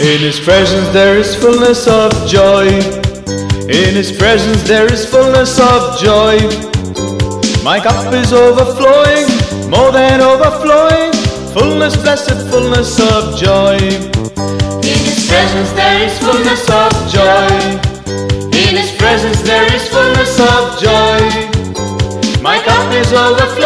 In His presence there is fullness of joy. In His presence there is fullness of joy. My cup is overflowing, more than overflowing. Fullness, blessed fullness of joy. In His presence there is fullness of joy. In His presence there is fullness of joy. My cup is overflowing.